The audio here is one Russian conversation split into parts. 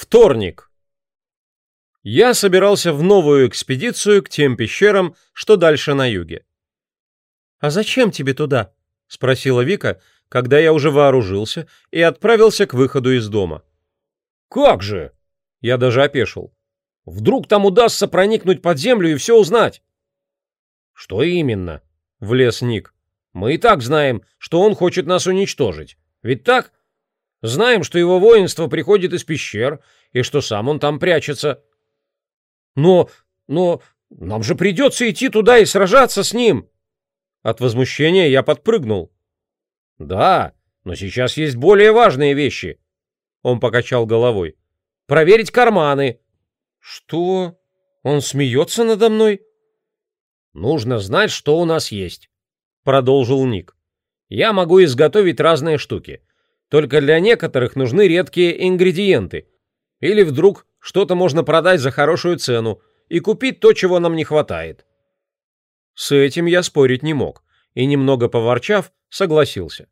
Вторник. Я собирался в новую экспедицию к тем пещерам, что дальше на юге. «А зачем тебе туда?» — спросила Вика, когда я уже вооружился и отправился к выходу из дома. «Как же!» — я даже опешил. «Вдруг там удастся проникнуть под землю и все узнать?» «Что именно?» — влез Ник. «Мы и так знаем, что он хочет нас уничтожить. Ведь так?» Знаем, что его воинство приходит из пещер и что сам он там прячется. Но, но нам же придется идти туда и сражаться с ним. От возмущения я подпрыгнул. Да, но сейчас есть более важные вещи. Он покачал головой. Проверить карманы. Что? Он смеется надо мной? Нужно знать, что у нас есть, продолжил Ник. Я могу изготовить разные штуки. Только для некоторых нужны редкие ингредиенты. Или вдруг что-то можно продать за хорошую цену и купить то, чего нам не хватает. С этим я спорить не мог и, немного поворчав, согласился.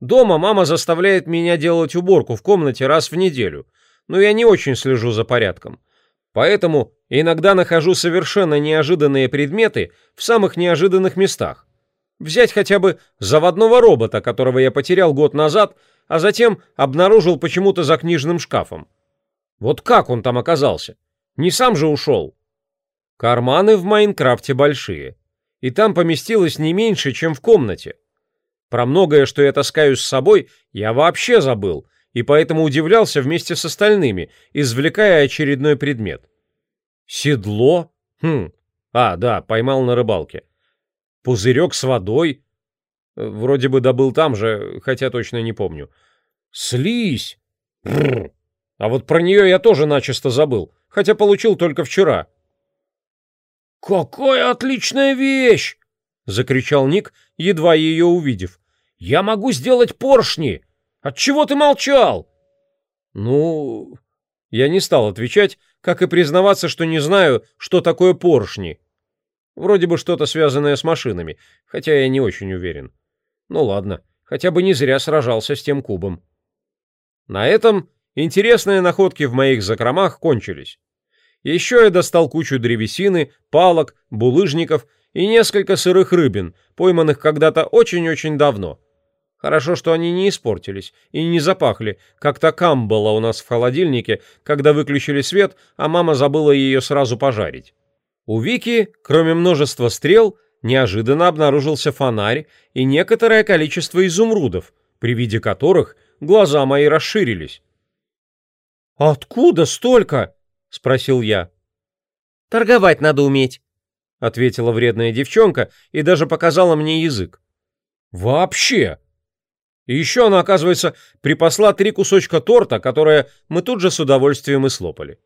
Дома мама заставляет меня делать уборку в комнате раз в неделю, но я не очень слежу за порядком. Поэтому иногда нахожу совершенно неожиданные предметы в самых неожиданных местах. Взять хотя бы заводного робота, которого я потерял год назад, а затем обнаружил почему-то за книжным шкафом. Вот как он там оказался? Не сам же ушел. Карманы в Майнкрафте большие. И там поместилось не меньше, чем в комнате. Про многое, что я таскаю с собой, я вообще забыл, и поэтому удивлялся вместе с остальными, извлекая очередной предмет. Седло? Хм. А, да, поймал на рыбалке пузырек с водой. Вроде бы добыл там же, хотя точно не помню. Слизь! Бррр. А вот про нее я тоже начисто забыл, хотя получил только вчера. «Какая отличная вещь!» — закричал Ник, едва ее увидев. «Я могу сделать поршни! От чего ты молчал?» «Ну...» Я не стал отвечать, как и признаваться, что не знаю, что такое поршни. Вроде бы что-то связанное с машинами, хотя я не очень уверен. Ну ладно, хотя бы не зря сражался с тем кубом. На этом интересные находки в моих закромах кончились. Еще я достал кучу древесины, палок, булыжников и несколько сырых рыбин, пойманных когда-то очень-очень давно. Хорошо, что они не испортились и не запахли, как-то камбала у нас в холодильнике, когда выключили свет, а мама забыла ее сразу пожарить. У Вики, кроме множества стрел, неожиданно обнаружился фонарь и некоторое количество изумрудов, при виде которых глаза мои расширились. «Откуда столько?» — спросил я. «Торговать надо уметь», — ответила вредная девчонка и даже показала мне язык. «Вообще!» И еще она, оказывается, припасла три кусочка торта, которые мы тут же с удовольствием и слопали.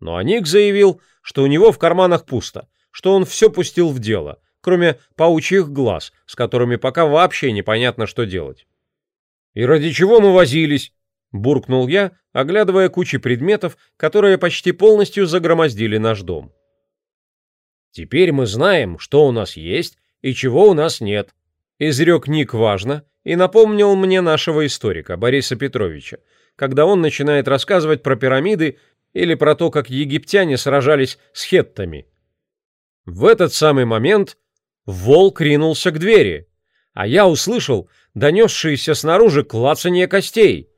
Но Ник заявил, что у него в карманах пусто, что он все пустил в дело, кроме паучьих глаз, с которыми пока вообще непонятно, что делать. «И ради чего мы возились?» — буркнул я, оглядывая кучи предметов, которые почти полностью загромоздили наш дом. «Теперь мы знаем, что у нас есть и чего у нас нет», — изрек Ник важно и напомнил мне нашего историка Бориса Петровича, когда он начинает рассказывать про пирамиды или про то, как египтяне сражались с хеттами. В этот самый момент волк ринулся к двери, а я услышал донесшиеся снаружи клацание костей.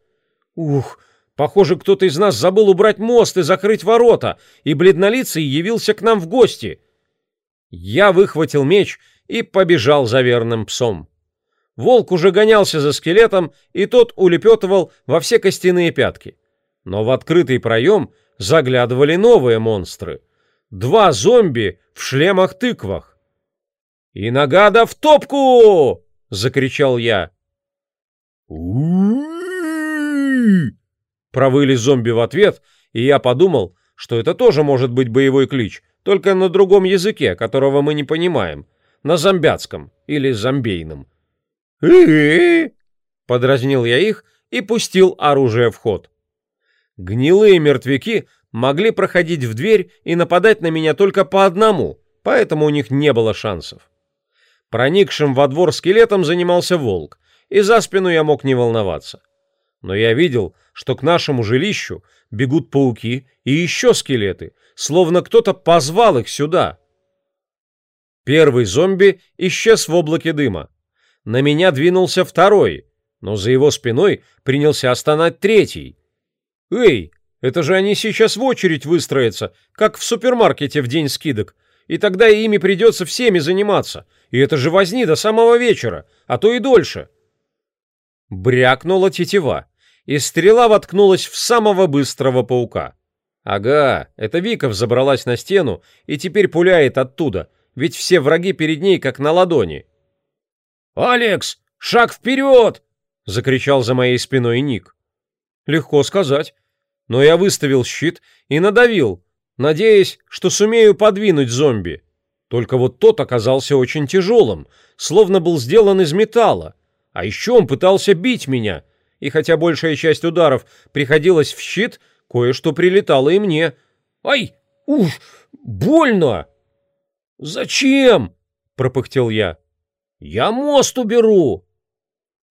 Ух, похоже, кто-то из нас забыл убрать мост и закрыть ворота, и бледнолицый явился к нам в гости. Я выхватил меч и побежал за верным псом. Волк уже гонялся за скелетом, и тот улепетывал во все костяные пятки но в открытый проем заглядывали новые монстры. Два зомби в шлемах-тыквах. «И нагада в топку!» — закричал я. Провыли зомби в ответ, и я подумал, что это тоже может быть боевой клич, только на другом языке, которого мы не понимаем, на зомбятском или зомбейном. Ээээ! — подразнил я их и пустил оружие в ход. Гнилые мертвяки могли проходить в дверь и нападать на меня только по одному, поэтому у них не было шансов. Проникшим во двор скелетом занимался волк, и за спину я мог не волноваться. Но я видел, что к нашему жилищу бегут пауки и еще скелеты, словно кто-то позвал их сюда. Первый зомби исчез в облаке дыма. На меня двинулся второй, но за его спиной принялся стонать третий, Эй, это же они сейчас в очередь выстроятся, как в супермаркете в день скидок. И тогда ими придется всеми заниматься. И это же возни до самого вечера, а то и дольше. Брякнула тетива, и стрела воткнулась в самого быстрого паука. Ага, это Виков забралась на стену и теперь пуляет оттуда, ведь все враги перед ней как на ладони. «Алекс, шаг вперед!» — закричал за моей спиной Ник. «Легко сказать но я выставил щит и надавил, надеясь, что сумею подвинуть зомби. Только вот тот оказался очень тяжелым, словно был сделан из металла. А еще он пытался бить меня, и хотя большая часть ударов приходилась в щит, кое-что прилетало и мне. «Ай! Уж! Больно!» «Зачем?» — пропыхтел я. «Я мост уберу!»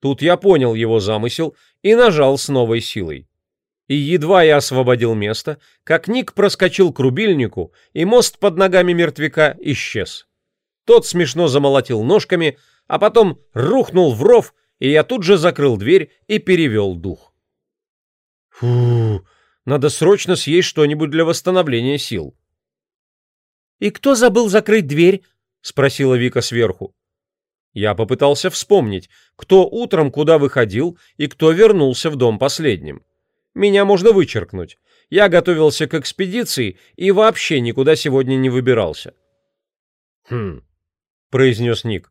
Тут я понял его замысел и нажал с новой силой и едва я освободил место, как Ник проскочил к рубильнику, и мост под ногами мертвяка исчез. Тот смешно замолотил ножками, а потом рухнул в ров, и я тут же закрыл дверь и перевел дух. Фу, надо срочно съесть что-нибудь для восстановления сил. «И кто забыл закрыть дверь?» — спросила Вика сверху. Я попытался вспомнить, кто утром куда выходил и кто вернулся в дом последним. Меня можно вычеркнуть. Я готовился к экспедиции и вообще никуда сегодня не выбирался. Хм, произнес Ник.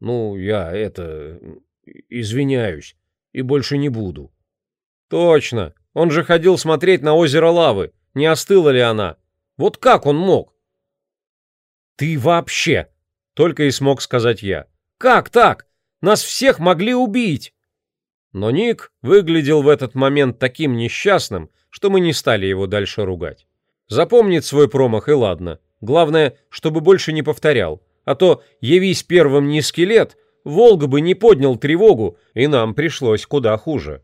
Ну, я это... извиняюсь. И больше не буду. Точно. Он же ходил смотреть на озеро лавы. Не остыла ли она? Вот как он мог? Ты вообще... Только и смог сказать я. Как так? Нас всех могли убить! Но Ник выглядел в этот момент таким несчастным, что мы не стали его дальше ругать. Запомнит свой промах и ладно. Главное, чтобы больше не повторял. А то, явись первым не скелет, Волга бы не поднял тревогу, и нам пришлось куда хуже.